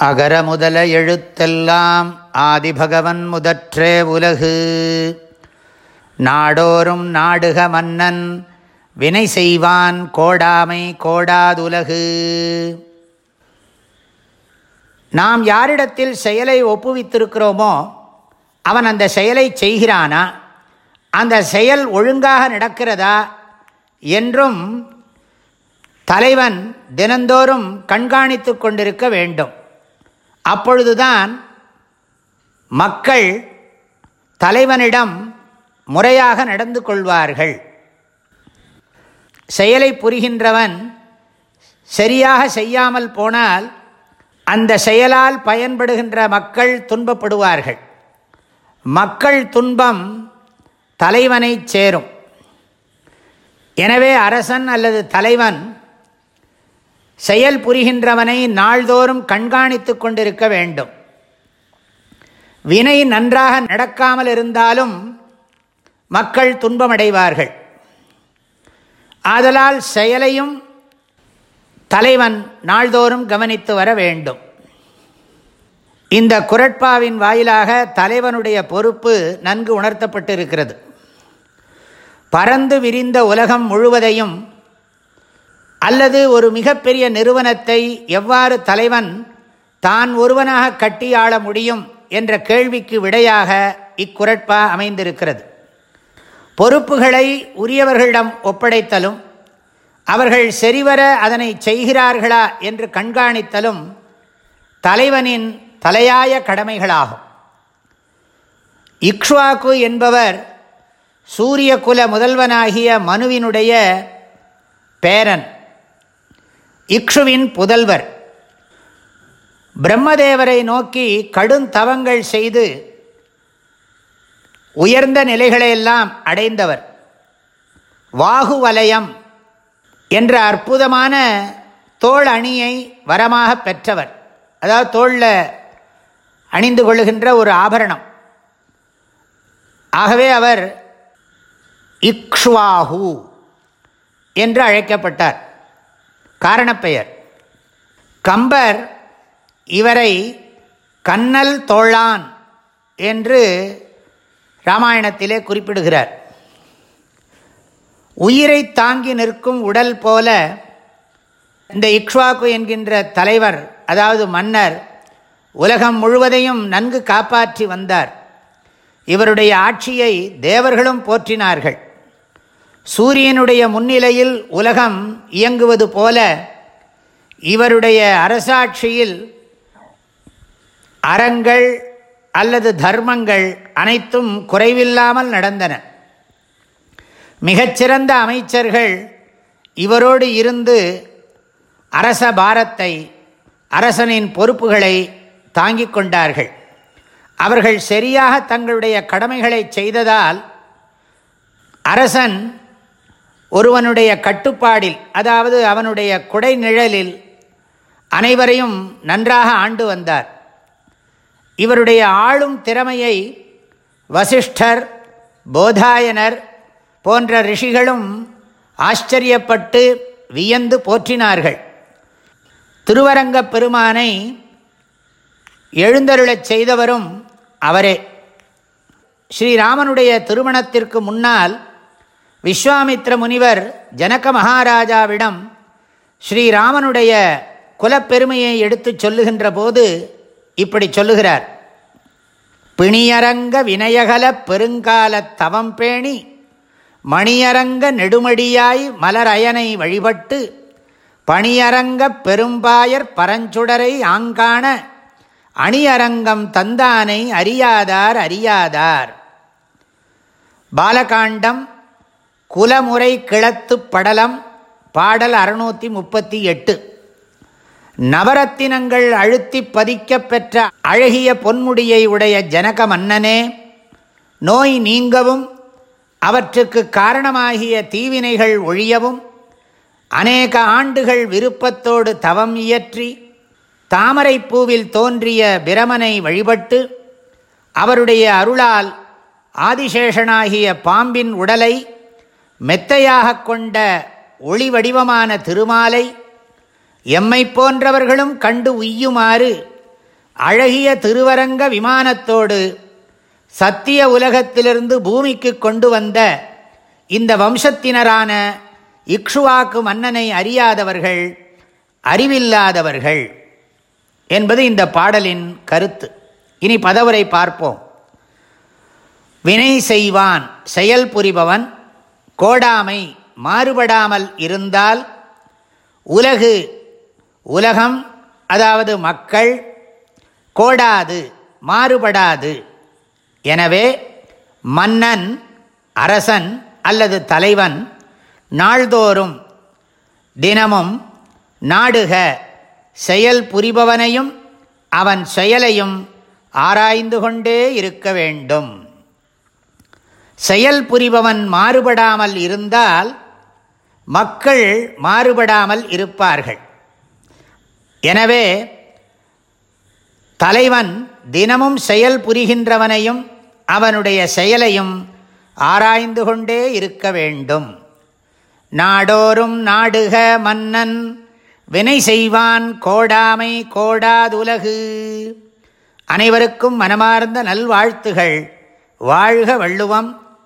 அகர முதல எழுத்தெல்லாம் ஆதிபகவன் முதற்றே உலகு. நாடோறும் நாடுக மன்னன் வினை செய்வான் கோடாமை கோடாதுலகு. நாம் யாரிடத்தில் செயலை ஒப்புவித்திருக்கிறோமோ அவன் அந்த செயலை செய்கிறானா? அந்த செயல் ஒழுங்காக நடக்கிறதா? என்றும் தலைவன் தினந்தோறும் கண்காணித்து கொண்டிருக்க வேண்டும். அப்பொழுதுதான் மக்கள் தலைவனிடம் முறையாக நடந்து கொள்வார்கள். செயலை புரிகின்றவன் சரியாக செய்யாமல் போனால் அந்த செயலால் பயன்படுகின்ற மக்கள் துன்பப்படுவார்கள். மக்கள் துன்பம் தலைவனை சேரும். எனவே அரசன் அல்லது தலைவன் செயல் புரிகின்றவனை நாள்தோறும் கண்காணித்து கொண்டிருக்க வேண்டும். வினை நன்றாக நடக்காமல் இருந்தாலும் மக்கள் துன்பமடைவார்கள். ஆதலால் செயலையும் தலைவன் நாள்தோறும் கவனித்து வர வேண்டும். இந்த குரட்பாவின் வாயிலாக தலைவனுடைய பொறுப்பு நன்கு உணர்த்தப்பட்டிருக்கிறது. பறந்து விரிந்த உலகம் முழுவதையும் அல்லது ஒரு மிகப்பெரிய நிறுவனத்தை எவ்வாறு தலைவன் தான் ஒருவனாக கட்டி ஆள முடியும் என்ற கேள்விக்கு விடையாக இக்குரட்பா அமைந்திருக்கிறது. பொறுப்புகளை உரியவர்களிடம் ஒப்படைத்தலும் அவர்கள் சரிவர அதனை செய்கிறார்களா என்று கண்காணித்தலும் தலைவனின் தலையாய கடமைகளாகும். இக்ஷ்வாக்கு என்பவர் சூரியகுல முதல்வனாகிய மனுவினுடைய பேரன். இக்ஷுவின் புதல்வர். பிரம்மதேவரை நோக்கி கடும் தவங்கள் செய்து உயர்ந்த நிலைகளையெல்லாம் அடைந்தவர். வாகுவலயம் என்ற அற்புதமான தோல் அணியை வரமாக பெற்றவர். அதாவது தோளில் அணிந்து கொள்ளுகின்ற ஒரு ஆபரணம். ஆகவே அவர் இக்ஷ்வாகு என்று அழைக்கப்பட்டார். காரணப்பெயர். கம்பர் இவரை கண்ணல் தோளான் என்று ராமாயணத்திலே குறிப்பிடுகிறார். உயிரை தாங்கி நிற்கும் உடல் போல இந்த இக்ஷ்வாக்கு என்கின்ற தலைவர் அதாவது மன்னர் உலகம் முழுவதையும் நன்கு காப்பாற்றி வந்தார். இவருடைய ஆட்சியை தேவர்களும் போற்றினார்கள். சூரியனுடைய முன்னிலையில் உலகம் இயங்குவது போல இவருடைய அரசாட்சியில் அறங்கள் அல்லது தர்மங்கள் அனைத்தும் குறைவில்லாமல் நடந்தன. மிகச்சிறந்த அமைச்சர்கள் இவரோடு இருந்து அரச பாரத்தை அரசனின் பொறுப்புகளை தாங்கிக் கொண்டார்கள். அவர்கள் சரியாக தங்களுடைய கடமைகளை செய்ததால் அரசன் ஒருவனுடைய கட்டுப்பாடில் அதாவது அவனுடைய குடை நிழலில் அனைவரையும் நன்றாக ஆண்டு வந்தார். இவருடைய ஆளும் திறமையை வசிஷ்டர் போதாயனர் போன்ற ரிஷிகளும் ஆச்சரியப்பட்டு வியந்து போற்றினார்கள். திருவரங்கப் பெருமானை எழுந்தருளச் செய்தவரும் அவரே. ஸ்ரீராமனுடைய திருமணத்திற்கு முன்னால் விஸ்வாமித்ர முனிவர் ஜனக மகாராஜாவிடம் ஸ்ரீராமனுடைய குலப்பெருமையை எடுத்துச் சொல்லுகின்ற போது இப்படி சொல்லுகிறார். பிணியரங்க வினயகல பெருங்கால தவம் பேணி மணியரங்க நெடுமடியாய் மலரயனை வழிபட்டு பணியரங்க பெரும்பாயர் பரஞ்சுடரை ஆங்காண அணியரங்கம் தந்தானை அறியாதார் அறியாதார். பாலகாண்டம் குலமுறை கிழத்து படலம் பாடல் அறுநூற்றி முப்பத்தி எட்டு நவரத்தினங்கள் அழுத்தி பதிக்க பெற்ற அழகிய பொன்முடியை உடைய ஜனக மன்னனே நோய் நீங்கவும் அவற்றுக்கு காரணமாகிய தீவினைகள் ஒழியவும் அநேக ஆண்டுகள் விருப்பத்தோடு தவம் இயற்றி தாமரைப்பூவில் தோன்றிய பிரமனை வழிபட்டு அவருடைய அருளால் ஆதிசேஷனாகிய பாம்பின் உடலை மெத்தையாக கொண்ட ஒளி வடிவமான திருமாலை எம்மை போன்றவர்களும் கண்டு உய்யுமாறு அழகிய திருவரங்க விமானத்தோடு சத்திய உலகத்திலிருந்து பூமிக்கு கொண்டு வந்த இந்த வம்சத்தினரான இக்ஷுவாக்கு மன்னனை அறியாதவர்கள் அறிவில்லாதவர்கள் என்பது இந்த பாடலின் கருத்து. இனி பதவரை பார்ப்போம். வினை செய்வான் செயல் புரிபவன் கோடாமை மாறுபடாமல் இருந்தால் உலகு உலகம் அதாவது மக்கள் கோடாது மாறுபடாது. எனவே மன்னன் அரசன் அல்லது தலைவன் நாள்தோறும் தினமும் நாடுக செயல் புரிபவனையும் அவன் செயலையும் ஆராய்ந்து கொண்டே இருக்க வேண்டும். செயல் புரிபவன் மாறுபடாமல் இருந்தால் மக்கள் மாறுபடாமல் இருப்பார்கள். எனவே தலைவன் தினமும் செயல் புரிகின்றவனையும் அவனுடைய செயலையும் ஆராய்ந்து கொண்டே இருக்க வேண்டும். நாடோறும் நாடுக மன்னன் வினை செய்வான் கோடாமை கோடாதுலகு. அனைவருக்கும் மனமார்ந்த நல்வாழ்த்துகள். வாழ்க வள்ளுவம்.